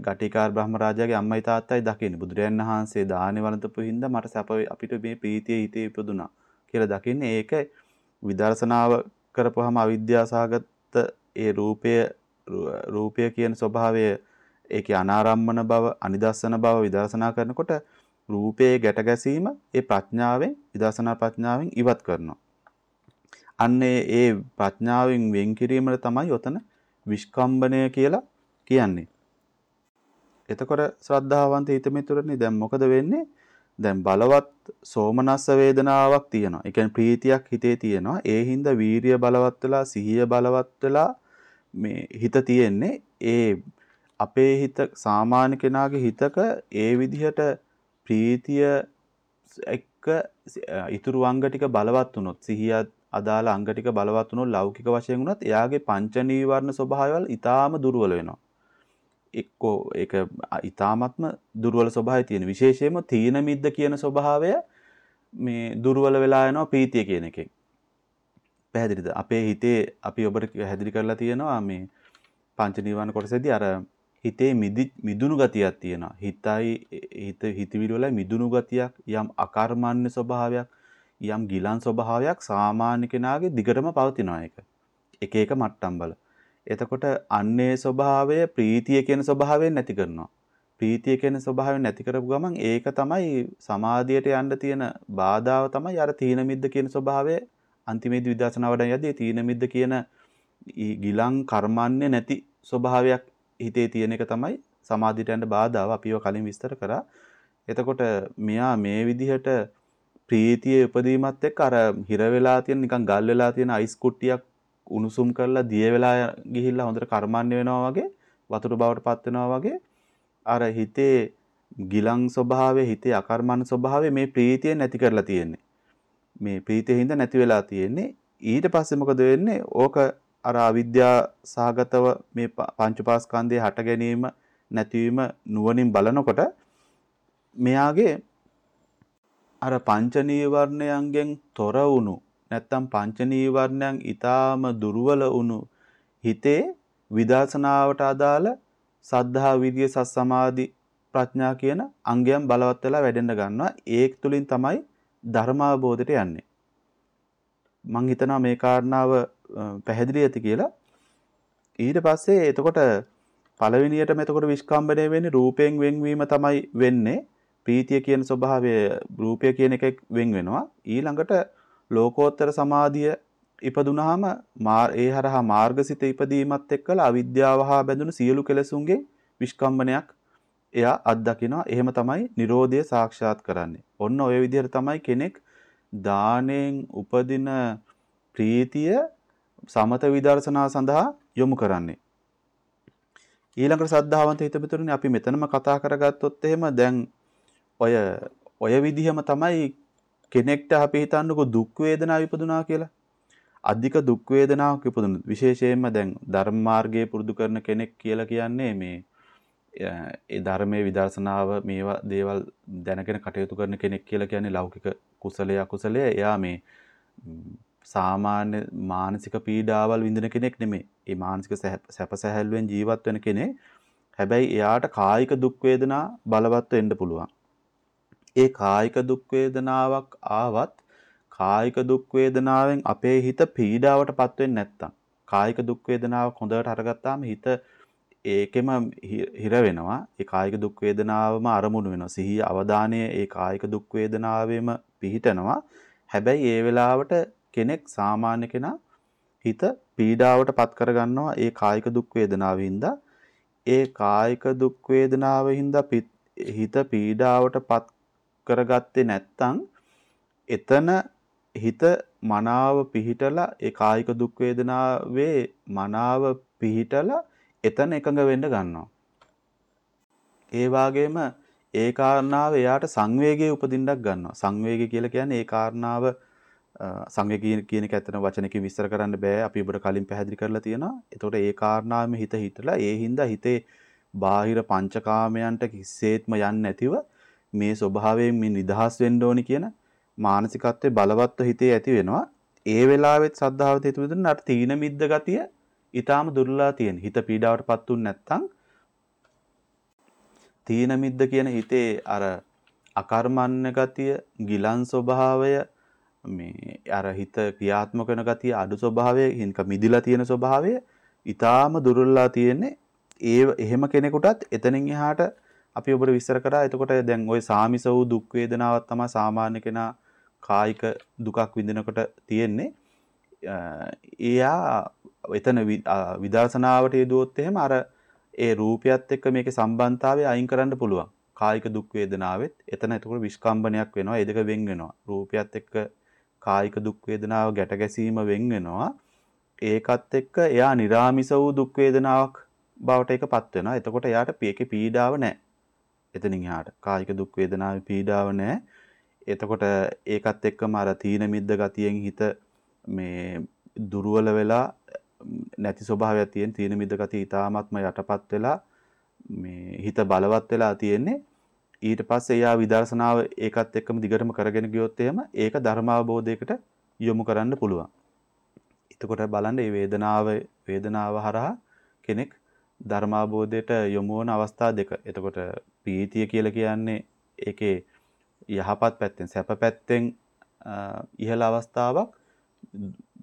Speaker 1: ගටිකාර බ්‍රහ්මරාජාගේ අම්මයි තාත්තයි දකින්නේ. බුදුරයන් වහන්සේ දානෙ වළඳපු හින්දා මට සැප අපිට මේ ප්‍රීතිය හිතේ ඉපදුනා කියලා දකින්නේ. ඒක විදර්ශනාව කරපුවාම අවිද්‍යාසගත ඒ රූපය රූපය කියන ස්වභාවය ඒකේ අනාරම්මන බව, අනිදස්සන බව විදර්ශනා කරනකොට රූපයේ ගැට ගැසීම ඒ ප්‍රඥාවෙන් විදර්ශනා ප්‍රඥාවෙන් ඉවත් කරනවා. අන්නේ ඒ ප්‍රඥාවෙන් වෙන් කිරීමල තමයි ඔතන විස්කම්බණය කියලා කියන්නේ. එතකොට ශ්‍රද්ධාවන්ත හිතමිතුරනේ දැන් මොකද වෙන්නේ? දැන් බලවත් සෝමනස්ස වේදනාවක් තියෙනවා. ඒ කියන්නේ ප්‍රීතියක් හිතේ තියෙනවා. ඒ හින්දා වීරිය බලවත් වෙලා සිහිය බලවත් වෙලා මේ හිත තියෙන්නේ ඒ අපේ හිත සාමාන්‍ය කෙනාගේ හිතක ඒ විදිහට ප්‍රීතිය එක්ක ඉතුරු අංග ටික බලවත් වුණොත් සිහිය අදාළ අංග ටික බලවත් වුණොත් ලෞකික වශයෙන් වුණත් එයාගේ පංච නීවරණ ස්වභාවයල් ඊටාම දුර්වල වෙනවා. එක්කෝ ඒක ඊ타මත්ම දුර්වල ස්වභාවය තියෙන විශේෂයෙන්ම තීන මිද්ද කියන ස්වභාවය මේ දුර්වල වෙලා යනවා ප්‍රීතිය කියන එකෙන්. පැහැදිලිද? අපේ හිතේ අපි ඔබට හැදිරි කරලා තියෙනවා මේ පංච නීවරණ කොටසේදී අර හිතේ මිදුණු ගතියක් තියෙනවා. හිතයි හිත හිතවිලි වල මිදුණු ගතියක් යම් අකර්මණ්‍ය ස්වභාවයක් යම් ගිලන් ස්වභාවයක් සාමාන්‍ය කෙනාගේ දිගටම පවතිනවා ඒක. එක එක මට්ටම් බල. එතකොට අන්නේ ස්වභාවය ප්‍රීතිය කියන ස්වභාවයෙන් නැති කරනවා. ප්‍රීතිය කියන ස්වභාවයෙන් නැති කරපු ගමන් ඒක තමයි සමාධියට යන්න තියෙන බාධාව තමයි අර තීන මිද්ද කියන ස්වභාවය අන්තිමේදී විදර්ශනා වඩන යද්දී තීන මිද්ද කියන ගිලන් කර්මන්නේ නැති ස්වභාවයක් හිතේ තියෙන එක තමයි සමාධියට යන්න බාධාව අපිව කලින් විස්තර කරා. එතකොට මෙයා මේ විදිහට ප්‍රීතියේ උපදීමත් එක්ක අර හිර වෙලා තියෙන නිකන් ගල් වෙලා තියෙන අයිස් කුට්ටියක් උණුසුම් කරලා දිය වෙලා ගිහිල්ලා හොඳට කර්මන්නේ වෙනවා වගේ වතුර බවට පත් වෙනවා වගේ අර හිතේ ගිලන් ස්වභාවය හිතේ අකර්මණ ස්වභාවය මේ ප්‍රීතිය නැති කරලා තියෙන්නේ. මේ ප්‍රීතිය හින්දා නැති වෙලා තියෙන්නේ. ඊට පස්සේ මොකද වෙන්නේ? ඕක අර අවිද්‍යා සහගතව මේ පංචපාස්කන්ධයේ හට ගැනීම නැතිවීම නුවණින් බලනකොට මෙයාගේ අර පංච නීවරණයන්ගෙන් තොර වුණු නැත්තම් පංච නීවරණයන් ඊටාම දුර්වල වුණු හිතේ විදර්ශනාවට අදාළ සද්ධා විදිය සස්සමාධි ප්‍රඥා කියන අංගයන් බලවත් වෙලා වැඩෙන්න ගන්නවා. ඒක තුලින් තමයි ධර්මාවබෝධයට යන්නේ. මං හිතනවා මේ කාරණාව පැහැදිලි ඇති කියලා. ඊට පස්සේ එතකොට පළවෙනියටම එතකොට විස්කම්බණය වෙන්නේ රූපයෙන් වෙන්වීම තමයි වෙන්නේ. ප්‍රීතිය කියන ස්වභාවය රූපය කියන එකෙක් වෙන් වෙනවා. ඊළඟට ලෝකෝත්තර සමාධිය ඉපදුනහම ඒ හරහා මාර්ගසිත ඉපදීමත් එක්කලා අවිද්‍යාව හා බැඳුණු සියලු කෙලෙසුන්ගේ විස්කම්බනයක් එයා අත්දකිනවා. එහෙම තමයි Nirodha සාක්ෂාත් කරන්නේ. ඔන්න ඔය විදිහට තමයි කෙනෙක් දානෙන් උපදින ප්‍රීතිය සමත විදර්ශනා සඳහා යොමු කරන්නේ. ඊළඟට සද්ධාවන්ත හිතපිතුරුනේ අපි මෙතනම කතා කරගත්තොත් එහෙම දැන් ඔය ඔය විදිහම තමයි කෙනෙක්ට අපි හිතන්නකො දුක් වේදනාව ඉපදුනා කියලා. අධික දුක් වේදනාවක් ඉපදුන විශේෂයෙන්ම දැන් ධර්ම මාර්ගයේ පුරුදු කරන කෙනෙක් කියලා කියන්නේ මේ ඒ ධර්මයේ විදර්ශනාව මේවා දේවල් දැනගෙන කටයුතු කරන කෙනෙක් කියලා කියන්නේ ලෞකික කුසලයේ අකුසලයේ එයා මේ සාමාන්‍ය මානසික පීඩාවල් විඳින කෙනෙක් නෙමෙයි. ඒ මානසික සැප සැහැල්ලුවෙන් ජීවත් වෙන කෙනෙක්. හැබැයි එයාට කායික දුක් වේදනා බලවත් වෙන්න පුළුවන්. ඒ කායික දුක් වේදනාවක් ආවත් කායික දුක් වේදනාවෙන් අපේ හිත පීඩාවටපත් වෙන්නේ නැත්තම් කායික දුක් වේදනාවක් හොඳට අරගත්තාම හිත ඒකෙම හිර වෙනවා. ඒ කායික දුක් වේදනාවම අරමුණු වෙනවා. සිහිය අවධානය ඒ කායික දුක් වේදනාවෙම පිහිටනවා. හැබැයි ඒ වෙලාවට කෙනෙක් සාමාන්‍ය කෙනා හිත පීඩාවට පත් කරගන්නවා ඒ කායික දුක් වේදනාවින්ද ඒ කායික දුක් වේදනාවින්ද හිත පීඩාවට පත් කරගත්තේ නැත්නම් එතන හිත මනාව පිහිටලා ඒ කායික දුක් වේදනාවේ මනාව පිහිටලා එතන එකඟ වෙන්න ගන්නවා. ඒ වගේම ඒ කාරණාව එයාට සංවේගයේ උපදින්නක් ගන්නවා. සංවේගය කියලා කියන්නේ ඒ කාරණාව සංවේගය කියන එක ඇත්තන වචනකින් විස්තර කරන්න බෑ. අපි ඔබට කලින් පැහැදිලි කරලා තියෙනවා. එතකොට ඒ කාරණාවෙම හිත හිටලා ඒ හින්දා හිතේ බාහිර පංචකාමයන්ට කිසිසේත්ම යන්නේ නැතිව මේ ස්වභාවයෙන් මේ නිදහස් වෙන්න ඕනි කියන මානසිකත්වයේ බලවත්ව හිතේ ඇති වෙනවා. ඒ වෙලාවෙත් සද්ධාව හේතු වෙන අර තීන මිද්ද ගතිය ඊටාම දුර්ලා තියෙන. හිත පීඩාවටපත් උන් නැත්තම් තීන මිද්ද කියන හිතේ අර අකර්මණ්‍ය ගතිය, ගිලන් ස්වභාවය මේ අර හිත ක්‍රියාත්මක වෙන ගතිය අඩු ස්වභාවය, හින්ක මිදිලා තියෙන ස්වභාවය ඊටාම දුර්වලලා තියෙන්නේ. ඒ එහෙම කෙනෙකුටත් එතනින් එහාට අපි ඔබට විස්තර කරා එතකොට දැන් ওই සාමිස වූ දුක් වේදනාවක් තමයි සාමාන්‍ය කෙනා කායික දුකක් විඳිනකොට තියෙන්නේ. එයා එතන විදර්ශනාවට යෙදුවොත් එහෙම අර ඒ රූපයත් එක්ක මේකේ සම්බන්ධතාවය අයින් කරන්න පුළුවන්. කායික දුක් වේදනාවෙත් එතන එතකොට විස්කම්බනයක් වෙනවා. ඒ දෙක වෙන් වෙනවා. රූපයත් එක්ක කායික දුක් වේදනාව ගැට ගැසීම වෙන් වෙනවා. ඒකත් එක්ක එයා निराமிස වූ දුක් වේදනාවක් බවට එකපත් වෙනවා. එතකොට එයාට මේකේ පීඩාව නැහැ. එතනින් එහාට කායික දුක් වේදනාවේ පීඩාව නැහැ. එතකොට ඒකත් එක්කම අර තීන මිද්ද ගතියෙන් හිත මේ දුර්වල වෙලා නැති ස්වභාවයක් තියෙන තීන මිද්ද ගතිය ඊටාත්ම යටපත් වෙලා මේ හිත බලවත් වෙලා තියෙන්නේ ඊට පස්සේ එයා විදර්ශනාව ඒකත් එක්කම දිගටම කරගෙන ගියොත් එහෙම ඒක ධර්මාවබෝධයකට යොමු කරන්න පුළුවන්. එතකොට බලන්න මේ වේදනාව වේදනාව හරහා කෙනෙක් ධර්මාබෝධයට යොමු වන අවස්ථා දෙක. එතකොට පීතිය කියලා කියන්නේ ඒකේ යහපත් පැත්තෙන් සැප පැත්තෙන් ඉහළ අවස්ථාවක්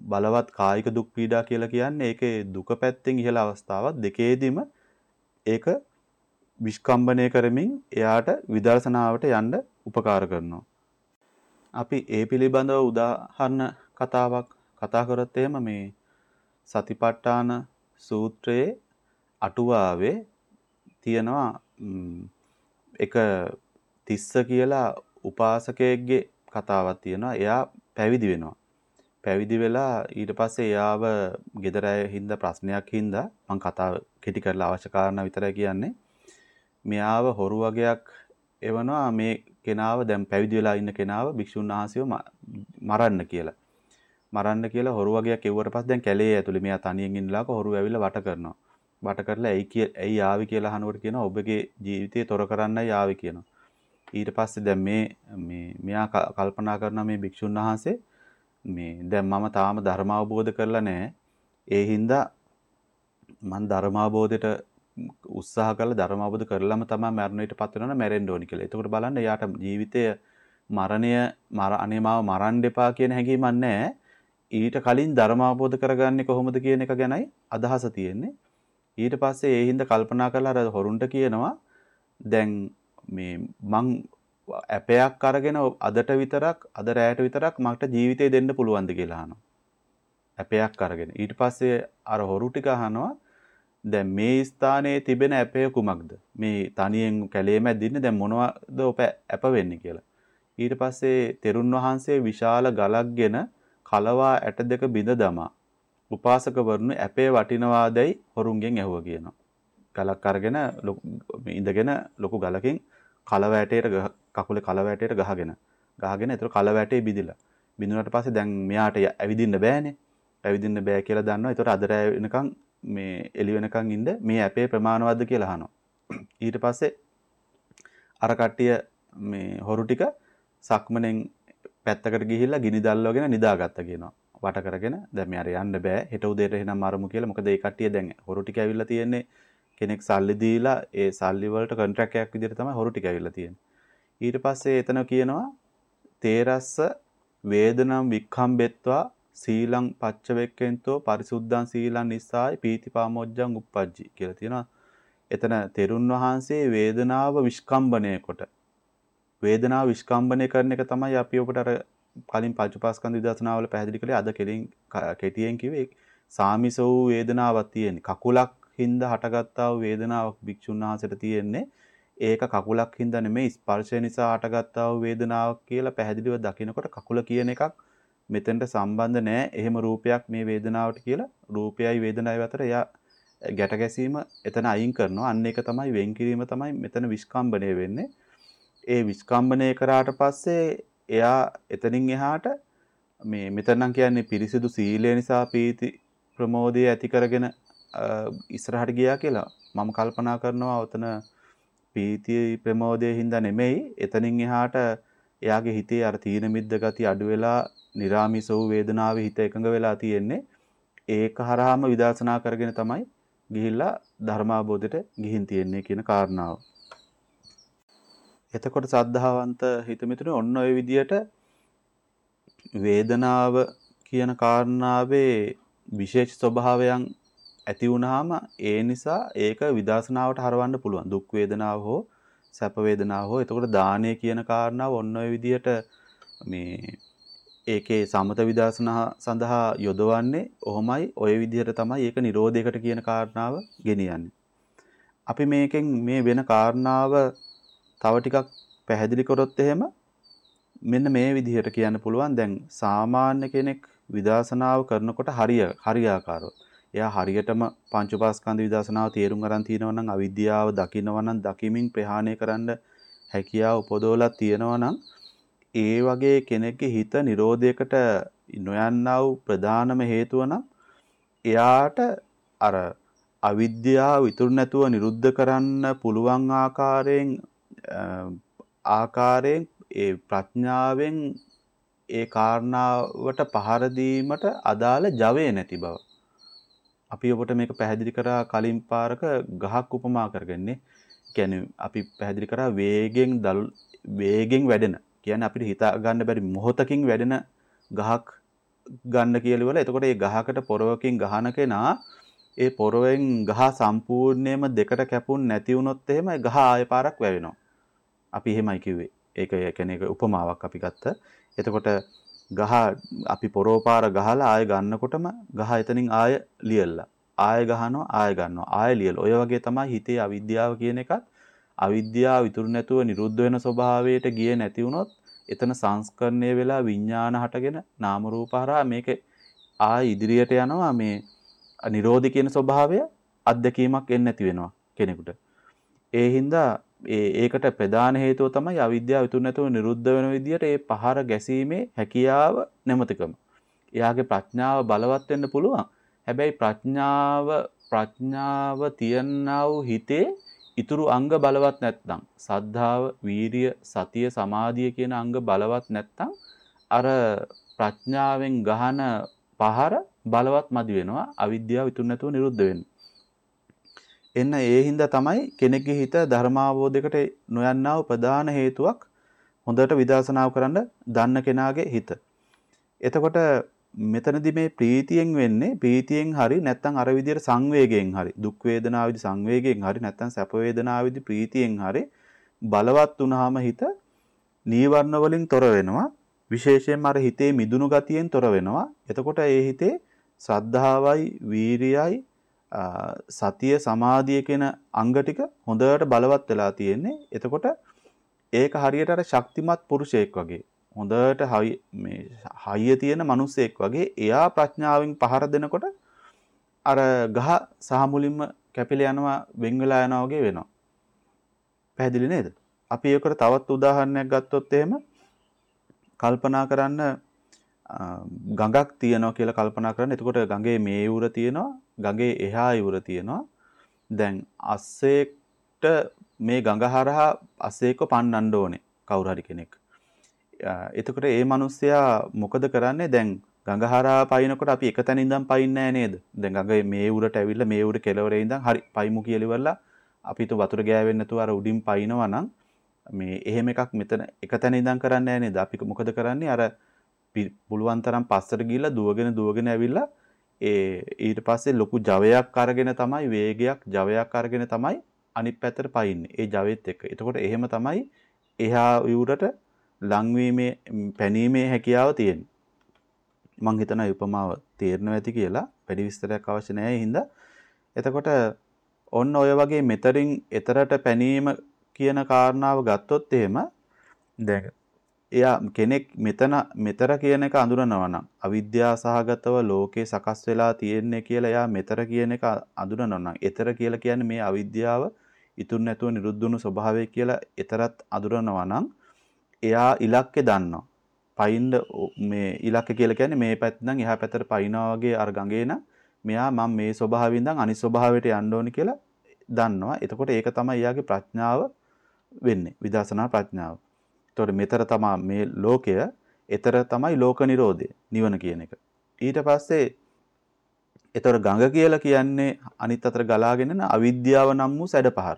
Speaker 1: බලවත් කායික දුක් පීඩා කියලා කියන්නේ ඒකේ දුක පැත්තෙන් ඉහළ අවස්ථාවක් දෙකේදීම ඒක විස්කම්බනය කරමින් එයාට විදර්ශනාවට යන්න උපකාර කරනවා. අපි ඒ පිළිබඳව උදාහරණ කතාවක් කතා කරත් එහෙම මේ සතිපට්ඨාන සූත්‍රයේ අටුවාවේ තියෙනවා එක තිස්ස කියලා උපාසකයෙක්ගේ කතාවක් තියෙනවා. එයා පැවිදි වෙනවා. පැවිදි වෙලා ඊට පස්සේ එයාව ගෙදර අය හින්දා ප්‍රශ්නයක් හින්දා මම කතාව කෙටි කරලා අවශ්‍ය කාරණා විතරයි කියන්නේ. මෙයාව හොරු වගේක් එවනවා මේ කෙනාව දැන් පැවිදි වෙලා ඉන්න කෙනාව භික්ෂුන් වහන්සේව මරන්න කියලා. මරන්න කියලා හොරු වගේක් එව්වට පස්සේ දැන් කැලේ ඇතුලේ මෙයා තනියෙන් ඉන්නලාක හොරු ඇවිල්ලා වට කරනවා. වට කරලා ඇයි කිය ඇයි ආවි කියලා අහනකොට කියනවා ඔබගේ ජීවිතේ තොර කරන්නයි ආවි කියනවා. ඊට පස්සේ දැන් මේ මේ මෙයා කල්පනා කරනවා මේ භික්ෂුන් වහන්සේ මේ දැන් මම තාම ධර්ම අවබෝධ කරලා නැහැ. ඒ හින්දා මම ධර්ම අවබෝධයට උත්සාහ කරලා ධර්ම අවබෝධ කරලම තමයි මරණයට පත් වෙනවනේ මැරෙන්න ඕනි කියලා. එතකොට බලන්න එයාට ජීවිතය මරණය මර අනේ මාව මරන්න එපා කියන හැඟීමක් නැහැ. ඊට කලින් ධර්ම අවබෝධ කරගන්නේ කොහොමද කියන එක ගැනයි අදහස තියෙන්නේ. ඊට පස්සේ ඒ හින්දා කල්පනා කරලා අර හොරුන්ට කියනවා දැන් මේ මං ඇපයක් අරගෙන අදට විතරක් අද රැයට විතරක් මට ජීවිතේ දෙන්න පුළුවන්ද කියලා අහනවා. ඇපයක් අරගෙන. ඊට පස්සේ අර හොරු ටික අහනවා දැන් මේ ස්ථානයේ තිබෙන ඇපය කුමක්ද? මේ තනියෙන් කැලේ මැදින්නේ දැන් මොනවද ඔප ඇප වෙන්නේ කියලා. ඊට පස්සේ තෙරුන් වහන්සේ විශාල ගලක්ගෙන කලවා ඇට දෙක බිඳ දමා උපාසකවරුන් ඇපේ වටිනවාදයි හොරුන්ගෙන් ඇහුවා කියනවා. ගලක් අරගෙන ඉඳගෙන ලොකු ගලකින් කලව ඇටයට කකුලේ කලව ඇටයට ගහගෙන ගහගෙන ඒතර කලව ඇටේ බිදිලා. බිඳුනට පස්සේ දැන් මෙයාට ඇවිදින්න බෑනේ. ඇවිදින්න බෑ කියලා දන්නවා. ඒතර අද රෑ වෙනකන් මේ එළි වෙනකන් ඉන්න මේ ඇපේ ප්‍රමාණවත්ද කියලා අහනවා. ඊට පස්සේ අර කට්ටිය මේ හොරු ටික සක්මනෙන් පැත්තකට ගිහිල්ලා ගිනි දැල්වගෙන නිදාගත්තා කියනවා. වට කරගෙන දැන් මෙයාර යන්න බෑ. හෙට උදේට එහෙනම් අරමු කියලා. මොකද ඒ කට්ටිය දැන් හොරු ටික ඇවිල්ලා තියෙන්නේ කෙනෙක් සල්ලි දීලා ඒ සල්ලි වලට කොන්ට්‍රැක්ට් එකක් විදිහට තමයි හොරු ටික ඇවිල්ලා තියෙන්නේ. ඊට පස්සේ එතන කියනවා තේරස්ස වේදනම් වික්ඛම්බෙත්වා සීලං පච්චවෙක්කෙන්තෝ පරිසුද්ධං සීලං නිස්සායි පීතිපාමොජ්ජං uppajji කියලා තියෙනවා. එතන තෙරුන් වහන්සේ වේදනාව විස්කම්බණය කොට වේදනාව විස්කම්බණය කරන එක තමයි අපි ඔබට අර කලින් පංචපාස්කන්ධ විදර්ශනාවල පැහැදිලි කළේ අද කෙලින් කෙටියෙන් කිව්වේ සාමිස වූ වේදනාවක් තියෙන්නේ. කකුලක් හින්දා හටගත්තා වූ වේදනාවක් භික්ෂුන් වහන්සේට තියෙන්නේ. ඒක කකුලක් හින්දා නෙමෙයි ස්පර්ශය නිසා හටගත්තා වූ වේදනාවක් කියලා පැහැදිලිව දකිනකොට කකුල කියන එකක් මෙතෙන්ට සම්බන්ධ නැහැ එහෙම රූපයක් මේ වේදනාවට කියලා රූපයයි වේදනාවයි අතර එයා ගැට ගැසීම එතන අයින් කරනවා. අන්න ඒක තමයි වෙන් කිරීම තමයි මෙතන විස්කම්බණය වෙන්නේ. ඒ විස්කම්බණය කරාට පස්සේ එයා එතනින් එහාට මේ මෙතනම් කියන්නේ පිරිසිදු සීලය නිසා පීති ප්‍රමෝදය ඇති කරගෙන ඉස්සරහට ගියා කියලා මම කල්පනා කරනවා ඔතන පීතිය ප්‍රමෝදය හින්දා නෙමෙයි එතනින් එහාට එයාගේ හිතේ අර තීන මිද්ද ගති අඩු වෙලා निराமிස වූ වේදනාවේ හිත එකඟ වෙලා තියෙන්නේ ඒක හරහාම විදර්ශනා කරගෙන තමයි ගිහිල්ලා ධර්මාබෝධයට ගිහින් තියෙන්නේ කියන කාරණාව. එතකොට සද්ධාවන්ත හිතමිතුනේ ඔන්න ඔය විදියට වේදනාව කියන කාරණාවේ විශේෂ ස්වභාවයන් ඇති වුනහම ඒ නිසා ඒක විදර්ශනාවට හරවන්න පුළුවන්. දුක් වේදනාව හෝ සැප වේදනාව හෝ එතකොට දානය කියන කාරණාව ඔන්න ඔය විදියට මේ ඒකේ සමත විදර්ශනා සඳහා යොදවන්නේ ඔහොමයි ඔය විදිහට තමයි ඒක නිරෝධයකට කියන කාරණාව ගෙනියන්නේ. අපි මේකෙන් මේ වෙන කාරණාව තව ටිකක් පැහැදිලි කරොත් එහෙම මෙන්න මේ විදිහට කියන්න පුළුවන්. දැන් සාමාන්‍ය කෙනෙක් විදර්ශනාව කරනකොට හරිය හරියාකාරව එයා හරියටම පංච උපාස්කන්ධ විදර්ශනාව තේරුම් ගන්න තියෙනවා නම් අවිද්‍යාව දකිනවා නම් දකිමින් ප්‍රහාණය කරන්න හැකියාව උපදවලා තියෙනවා නම් ඒ වගේ කෙනෙක්ගේ හිත නිරෝධයකට නොයන්නා වූ ප්‍රධානම හේතුව නම් එයාට අර අවිද්‍යාව ඉතුරු නැතුව නිරුද්ධ කරන්න පුළුවන් ආකාරයෙන් ආකාරයෙන් ඒ ප්‍රඥාවෙන් ඒ කාරණාවට පහර දීමට අදාළ ජවය නැති බව. අපි ඔබට මේක පැහැදිලි කරා කලින් පාරක ගහක් උපමා කරගන්නේ. කියන්නේ අපි පැහැදිලි කරා වේගෙන් දල් වේගෙන් වැඩෙන කියන්නේ අපිට හිතා ගන්න බැරි මොහොතකින් වැඩෙන ගහක් ගන්න කියලා වල එතකොට ඒ ගහකට පොරවකින් ගහන කෙනා ඒ පොරවෙන් ගහ සම්පූර්ණයෙන්ම දෙකට කැපුන් නැති වුණොත් එහෙම ගහ ආයෙ පාරක් වැවෙනවා. අපි එහෙමයි කිව්වේ. ඒක කියන්නේ ඒක උපමාවක් අපි ගත්ත. එතකොට ගහ අපි පොරව පාර ගහලා ආයෙ ගන්නකොටම ගහ එතනින් ආයෙ ලියලා. ආයෙ ගහනවා ආයෙ ගන්නවා ආයෙ ලියලා. ඔය වගේ තමයි හිතේ අවිද්‍යාව කියන එකත් අවිද්‍යාව ඉතුරු නැතුව නිරුද්ධ වෙන ස්වභාවයට ගියේ නැති වුණොත් එතන සංස්කරණය වෙලා විඥාන හටගෙන නාම රූප හරහා මේක ආ ඉදිරියට යනවා මේ නිරෝධි කියන ස්වභාවය අත්දැකීමක් එන්නේ නැති වෙනවා කෙනෙකුට. ඒ හින්දා ඒ ඒකට ප්‍රධාන හේතුව තමයි අවිද්‍යාව ඉතුරු නැතුව නිරුද්ධ වෙන විදිහට ඒ පහර ගැසීමේ හැකියාව නැමතිකම. එයාගේ ප්‍රඥාව බලවත් වෙන්න පුළුවන්. හැබැයි ප්‍රඥාව ප්‍රඥාව තියනා වූ හිතේ ඉතුරු අංග බලවත් නැත්නම් සද්ධාව, වීරිය, සතිය, සමාධිය කියන අංග බලවත් නැත්නම් අර ප්‍රඥාවෙන් ගහන පහර බලවත් මදි වෙනවා අවිද්‍යාව ඉතුරු නැතුව නිරුද්ධ වෙන්නේ. එන්න ඒ හින්දා තමයි කෙනෙක්ගේ හිත ධර්මාවබෝධයකට නොයන්නා වූ ප්‍රධාන හේතුවක් හොඳට විදර්ශනාව කරන්න දන්න කෙනාගේ හිත. එතකොට මෙතනදි මේ ප්‍රීතියෙන් වෙන්නේ ප්‍රීතියෙන් හරි නැත්නම් අර විදියට සංවේගයෙන් හරි දුක් වේදනාවේදී සංවේගයෙන් හරි නැත්නම් සැප වේදනාවේදී ප්‍රීතියෙන් හරි බලවත් වුණාම හිත නීවරණ වලින් තොර වෙනවා විශේෂයෙන්ම අර හිතේ මිදුණු ගතියෙන් තොර වෙනවා එතකොට ඒ හිතේ සද්ධාවයි වීරියයි සතිය සමාධිය කියන අංග ටික හොඳට බලවත් වෙලා තියෙන්නේ එතකොට ඒක හරියට අර ශක්තිමත් පුරුෂයෙක් වගේ හොඳට හයි මේ හයිය තියෙන මිනිස්සෙක් වගේ එයා ප්‍රඥාවෙන් පහර දෙනකොට අර ගහ සහ මුලින්ම කැපිලා යනවා වෙන් වෙලා යනවා වගේ වෙනවා. පැහැදිලි නේද? අපි ඒකට තවත් උදාහරණයක් ගත්තොත් එහෙම කල්පනා කරන්න ගඟක් තියෙනවා කියලා කල්පනා කරන්න. එතකොට ගඟේ මේ යුර තියෙනවා, ගඟේ එහා යුර තියෙනවා. දැන් අස්සෙක්ට මේ ගඟ හරහා අස්සෙක්ව පන්නන්න ඕනේ කවුරු හරි කෙනෙක්. එතකොට ඒ මිනිස්සයා මොකද කරන්නේ දැන් ගඟහරා පයින්නකොට අපි එක තැන ඉඳන් පයින්නේ නේද? දැන් ගඟ මේ උරට ඇවිල්ලා මේ උර කෙළවරේ ඉඳන් හරි පයිමු කියලා ඉවරලා අපි තු වතුර ගෑවෙන්නේ නැතුව අර උඩින් පයින්නවා නම් මේ එහෙම එකක් මෙතන එක තැන ඉඳන් කරන්නේ නේද? අපි මොකද කරන්නේ අර පුළුවන් තරම් පස්සට ගිහිල්ලා දුවගෙන දුවගෙන ඇවිල්ලා ඒ ඊට පස්සේ ලොකු ජවයක් අරගෙන තමයි වේගයක් ජවයක් අරගෙන තමයි අනිත් පැත්තට පයින්නේ. ඒ ජවෙත් එක්ක. එතකොට එහෙම තමයි එහා යුරට ලංවීමේ පැනීමේ හැකියාව තියෙන. මං හිතන උපමාව තේරෙනවා ඇති කියලා වැඩි විස්තරයක් අවශ්‍ය නැහැ. හින්දා එතකොට ඔන්න ඔය වගේ මෙතරින් එතරට පැනීම කියන කාරණාව ගත්තොත් එහෙම දැන් එයා කෙනෙක් මෙතන මෙතර කියන එක අඳුරනවා නම් අවිද්‍යා සහගතව ලෝකේ සකස් වෙලා තියෙන්නේ කියලා එයා මෙතර කියන එක අඳුරනවා නම් එතර කියලා කියන්නේ මේ අවිද්‍යාව ඉතුරු නැතුව නිරුද්ධ වුණු ස්වභාවය කියලා එතරත් අඳුරනවා නම් එයා ඉලක්කේ දන්නවා. පයින්ද මේ ඉලක්ක කියලා කියන්නේ මේ පැත්ත නම් එහා පැත්තට පයින්නවා වගේ අර ගඟේ නම් මෙයා මම මේ ස්වභාවයෙන් ඉඳන් අනිත් ස්වභාවයට යන්න ඕනි කියලා දන්නවා. එතකොට ඒක තමයි එයාගේ ප්‍රඥාව වෙන්නේ. විදර්ශනා ප්‍රඥාව. එතකොට මෙතර තමයි මේ ලෝකය, ඊතර තමයි ලෝක නිරෝධය, නිවන කියන එක. ඊට පස්සේ එතකොට ගඟ කියලා කියන්නේ අනිත් අතට ගලාගෙන යන අවිද්‍යාව නම් වූ සැඩපහර.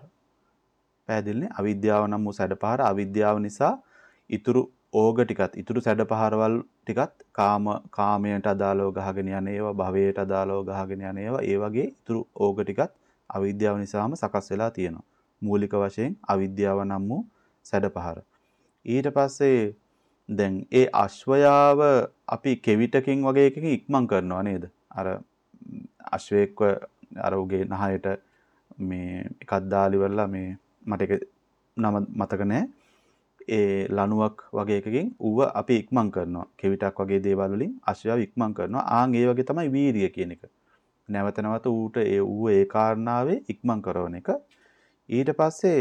Speaker 1: පැහැදිලිනේ? අවිද්‍යාව නම් වූ සැඩපහර අවිද්‍යාව නිසා ඉතුරු ඕග ටිකත් ඉතුරු සැඩපහරවල් ටිකත් කාම කාමයට අදාළව ගහගෙන යන ඒවා භවයට අදාළව ගහගෙන යන ඒවා ඒ වගේ ඉතුරු ඕග ටිකත් අවිද්‍යාව නිසාම සකස් වෙලා තියෙනවා. මූලික වශයෙන් අවිද්‍යාව නම් වූ සැඩපහර. ඊට පස්සේ දැන් ඒ අශ්වයාව අපි කෙවිතකින් වගේ එකකින් ඉක්මන් කරනවා නේද? අර අශ්වයෙක්ව අර උගේ නහයට මේ එකක් දාලි වෙලා මේ මට ඒක නම මතක නැහැ. ඒ ලණුවක් වගේ එකකින් ඌව අපි ඉක්මන් කරනවා. කෙවිතක් වගේ දේවල් වලින් අශ්වයාව ඉක්මන් කරනවා. ආන් ඒ වගේ තමයි වීරිය කියන එක. නැවත නැවත ඌට ඒ ඌව ඒ කාරණාවේ ඉක්මන් කරන එක. ඊට පස්සේ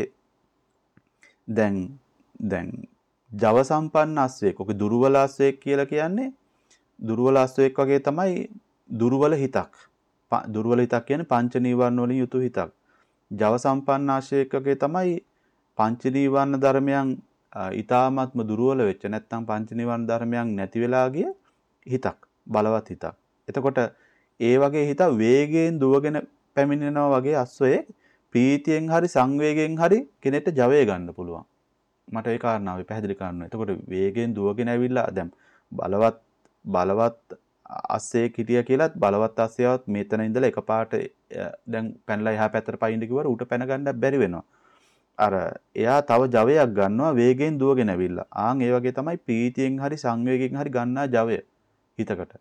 Speaker 1: දැන් දැන් ජව සම්පන්න අස්වැයෙක්. ඔක දුර්වල අස්වැයෙක් කියලා කියන්නේ දුර්වල අස්වැයෙක් වගේ තමයි දුර්වල හිතක්. දුර්වල හිතක් කියන්නේ පංච නීවරණ වලින් යුතු හිතක්. ජව සම්පන්න ආශ්‍රයයක් වගේ තමයි පංච නීවරණ ධර්මයන් ඊ타ත්ම දුර්වල වෙච්ච නැත්නම් පංච නිවන ධර්මයන් නැති වෙලා ගිය හිතක් බලවත් හිතක්. එතකොට ඒ වගේ හිත වේගයෙන් දුවගෙන පැමිණෙනවා වගේ අස්වැයේ ප්‍රීතියෙන් හරි සංවේගයෙන් හරි කෙනෙක්ට ජවය ගන්න පුළුවන්. මට ඒ කාරණාව පැහැදිලි කරන්න. එතකොට වේගයෙන් දුවගෙන ඇවිල්ලා දැන් බලවත් බලවත් අස්සේ හිටිය කියලත් බලවත් අස්සයවත් මෙතන ඉඳලා එකපාරට දැන් පැනලා එහා පැත්තට පයින්න කිව්වර ඌට පැන ගන්න බැරි වෙනවා. අර එයා තව ජවයක් ගන්නවා වේගයෙන් දුවගෙන ඇවිල්ලා. ආන් ඒ වගේ තමයි ප්‍රීතියෙන් හරි සංවේගයෙන් හරි ගන්නා ජවය හිතකට.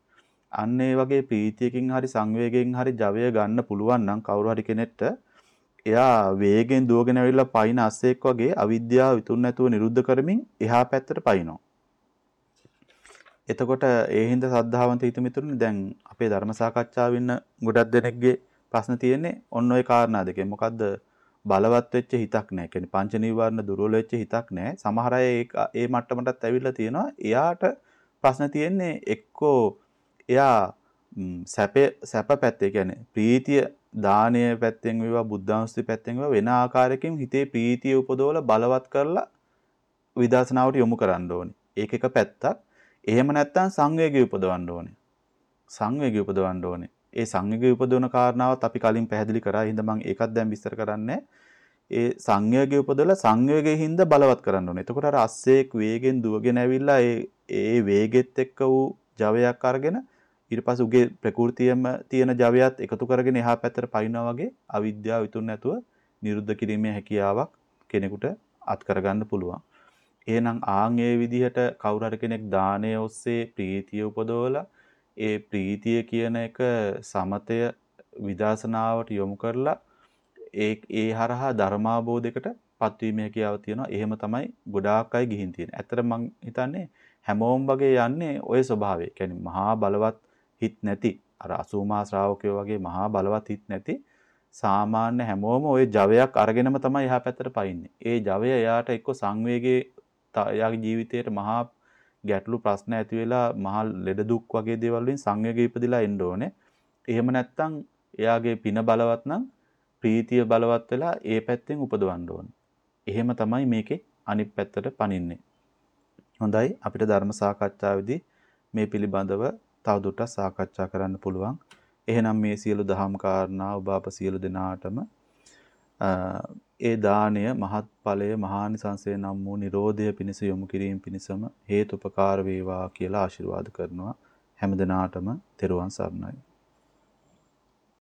Speaker 1: අන්න ඒ වගේ ප්‍රීතියකින් හරි සංවේගයෙන් හරි ජවය ගන්න පුළුවන් නම් කවුරු හරි කෙනෙක්ට එයා වේගෙන් දුවගෙන ඇවිල්ලා පයින් අස්සෙක් වගේ අවිද්‍යාව විතුන් නැතුව නිරුද්ධ කරමින් එහා පැත්තට පයින්නවා. එතකොට ඒ හින්දා සද්ධාවන්ත හිත මිතුරුනි දැන් අපේ ධර්ම සාකච්ඡාව ඉන්න ගොඩක් දෙනෙක්ගේ ප්‍රශ්න තියෙන්නේ ඔන්න ඔය කාරණා දෙකෙන්. මොකද්ද බලවත් වෙච්ච හිතක් නැහැ. කියන්නේ පංච නීවරණ දුර්වල වෙච්ච හිතක් නැහැ. සමහර අය ඒ මට්ටමටත් ඇවිල්ලා තියෙනවා. එයාට ප්‍රශ්න තියෙන්නේ එක්කෝ එයා සැපේ සැප පැත්තේ කියන්නේ ප්‍රීතිය දානය පැත්තෙන් වේවා බුද්ධානුස්සති පැත්තෙන් වේවා වෙන ආකාරයකින් හිතේ ප්‍රීතිය උපදවලා බලවත් කරලා විදර්ශනාවට යොමු කරන්න ඕනේ. ඒක එක පැත්තක්. එහෙම නැත්නම් සංවේගය උපදවන්න ඕනේ. සංවේගය උපදවන්න ඕනේ. ඒ සංයෝගය උපදවන කාරණාවත් අපි කලින් පැහැදිලි කරා. හින්දා මම ඒකත් දැන් විස්තර කරන්නේ. ඒ සංයෝගය උපදවලා සංයෝගයේ හින්දා බලවත් කරන්න ඕනේ. එතකොට අර අස්සේක් වේගෙන් දුවගෙන ඇවිල්ලා ඒ ඒ වේගෙත් එක්ක වූ ජවයක් අරගෙන ඊට පස්සේ උගේ ප්‍රകൃතියම තියෙන ජවයත් එකතු කරගෙන එහා පැත්තට පනිනා වගේ අවිද්‍යාව විතුන් නැතුව නිරුද්ධ කිරීමේ හැකියාවක් කෙනෙකුට අත් කරගන්න පුළුවන්. එහෙනම් ආන් ඒ විදිහට කවුරු හරි කෙනෙක් දානය ඔස්සේ ප්‍රීතිය උපදවලා ඒ ප්‍රීතිය කියන එක සමතය විදර්ශනාවට යොමු කරලා ඒ ඒ හරහා ධර්මාබෝධයකට පත්වීමේ හැකියාව තියෙනවා. එහෙම තමයි ගොඩාක් අය ගිහින් තියෙන්නේ. ඇත්තට මම හිතන්නේ හැමෝම වගේ යන්නේ ওই ස්වභාවය. කියන්නේ මහා බලවත් හිත් නැති අර 80 ශ්‍රාවකයෝ වගේ මහා බලවත් හිත් නැති සාමාන්‍ය හැමෝම ওই ජවයක් අරගෙනම තමයි එහා පැත්තට පයින්නේ. ඒ ජවය එයාට එක්ක සංවේගයේ එයාගේ ජීවිතේට මහා ගැටලු ප්‍රශ්න ඇති වෙලා මහා ලෙඩ දුක් වගේ දේවල් වලින් සංයෝගය ඉපදිලා එන්න ඕනේ. එහෙම නැත්නම් එයාගේ පින බලවත් නම් ප්‍රීතිය බලවත් වෙලා ඒ පැත්තෙන් උපදවන්න ඕනේ. එහෙම තමයි මේකේ අනිත් පැත්තට පනින්නේ. හොඳයි අපිට ධර්ම සාකච්ඡාවේදී මේ පිළිබඳව තවදුරටත් සාකච්ඡා කරන්න පුළුවන්. එහෙනම් මේ සියලු දහම් කාරණා ඔබ අප සියලු දෙනාටම ඒ දාණය මහත්ඵලය මහානිසංසය නම් වූ Nirodha පිණිස යොමු කිරීම පිණිසම හේතුපකාර වේවා කියලා ආශිර්වාද කරනවා හැම දිනාටම තෙරුවන් සරණයි